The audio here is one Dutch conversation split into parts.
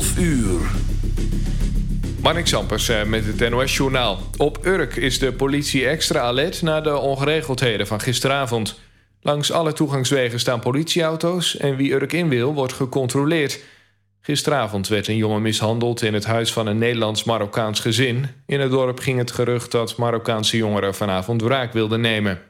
12 uur. Marnik Sampers eh, met het NOS-journaal. Op Urk is de politie extra alert na de ongeregeldheden van gisteravond. Langs alle toegangswegen staan politieauto's... en wie Urk in wil, wordt gecontroleerd. Gisteravond werd een jongen mishandeld in het huis van een Nederlands-Marokkaans gezin. In het dorp ging het gerucht dat Marokkaanse jongeren vanavond wraak wilden nemen.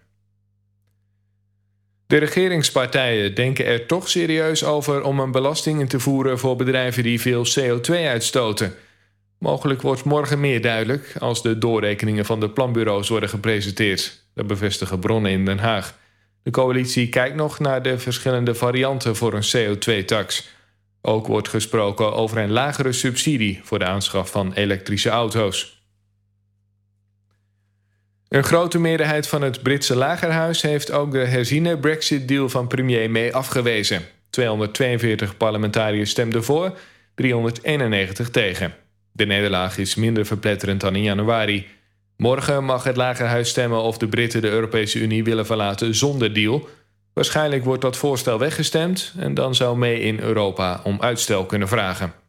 De regeringspartijen denken er toch serieus over om een belasting in te voeren voor bedrijven die veel CO2 uitstoten. Mogelijk wordt morgen meer duidelijk als de doorrekeningen van de planbureaus worden gepresenteerd. Dat bevestigen bronnen in Den Haag. De coalitie kijkt nog naar de verschillende varianten voor een CO2-tax. Ook wordt gesproken over een lagere subsidie voor de aanschaf van elektrische auto's. Een grote meerderheid van het Britse lagerhuis heeft ook de herziene Brexit-deal van premier May afgewezen. 242 parlementariërs stemden voor, 391 tegen. De nederlaag is minder verpletterend dan in januari. Morgen mag het lagerhuis stemmen of de Britten de Europese Unie willen verlaten zonder deal. Waarschijnlijk wordt dat voorstel weggestemd en dan zou May in Europa om uitstel kunnen vragen.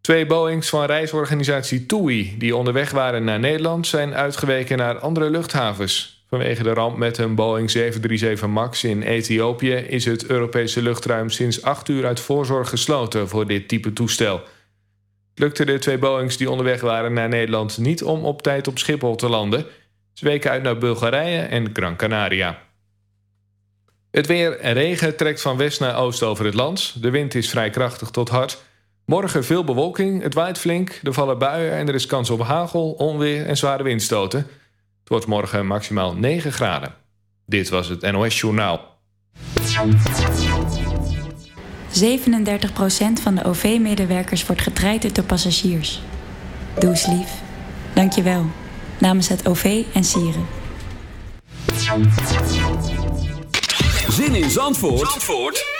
Twee Boeings van reisorganisatie TUI die onderweg waren naar Nederland... zijn uitgeweken naar andere luchthavens. Vanwege de ramp met een Boeing 737 MAX in Ethiopië... is het Europese luchtruim sinds acht uur uit voorzorg gesloten voor dit type toestel. Lukte de twee Boeings die onderweg waren naar Nederland niet om op tijd op Schiphol te landen. Ze weken uit naar Bulgarije en Gran Canaria. Het weer en regen trekt van west naar oost over het land. De wind is vrij krachtig tot hard... Morgen veel bewolking, het waait flink, er vallen buien en er is kans op hagel, onweer en zware windstoten. Het wordt morgen maximaal 9 graden. Dit was het NOS Journaal. 37% van de OV-medewerkers wordt getraind door passagiers. Doe eens lief. Dank je wel. Namens het OV en Sieren. Zin in Zandvoort, Zandvoort?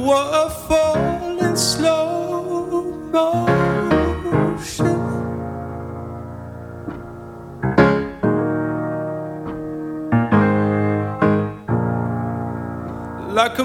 waterfall in slow motion. Like a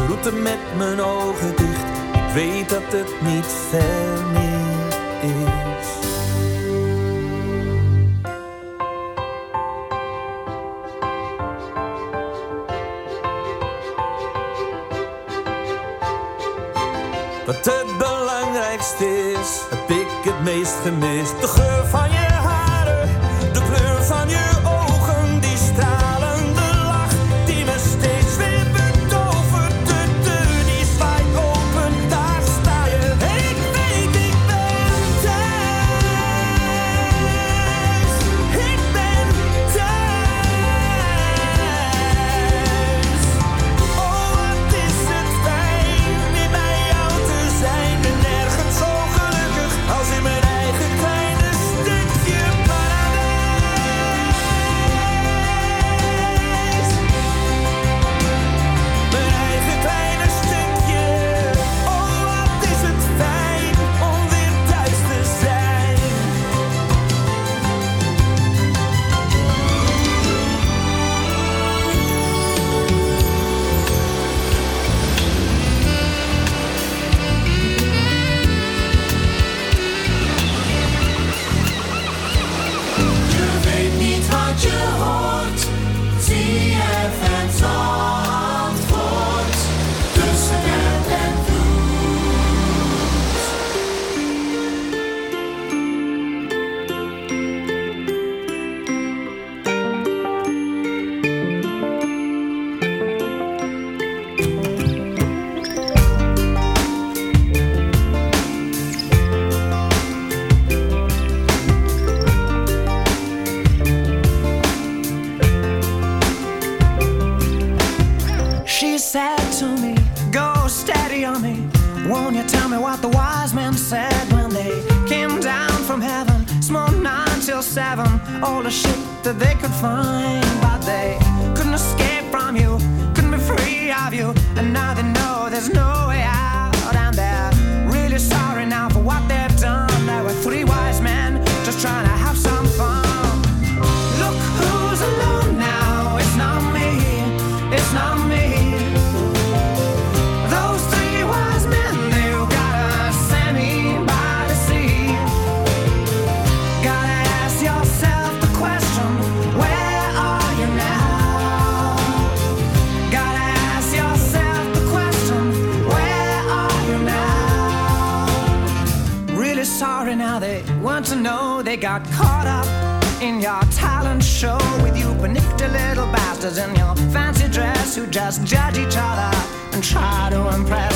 Groeten met mijn ogen dicht, ik weet dat het niet ver is. just judge each other and try to impress.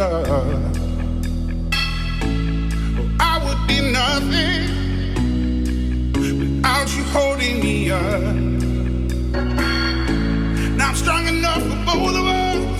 love. I would be nothing without you holding me up. Now I'm strong enough for both of us.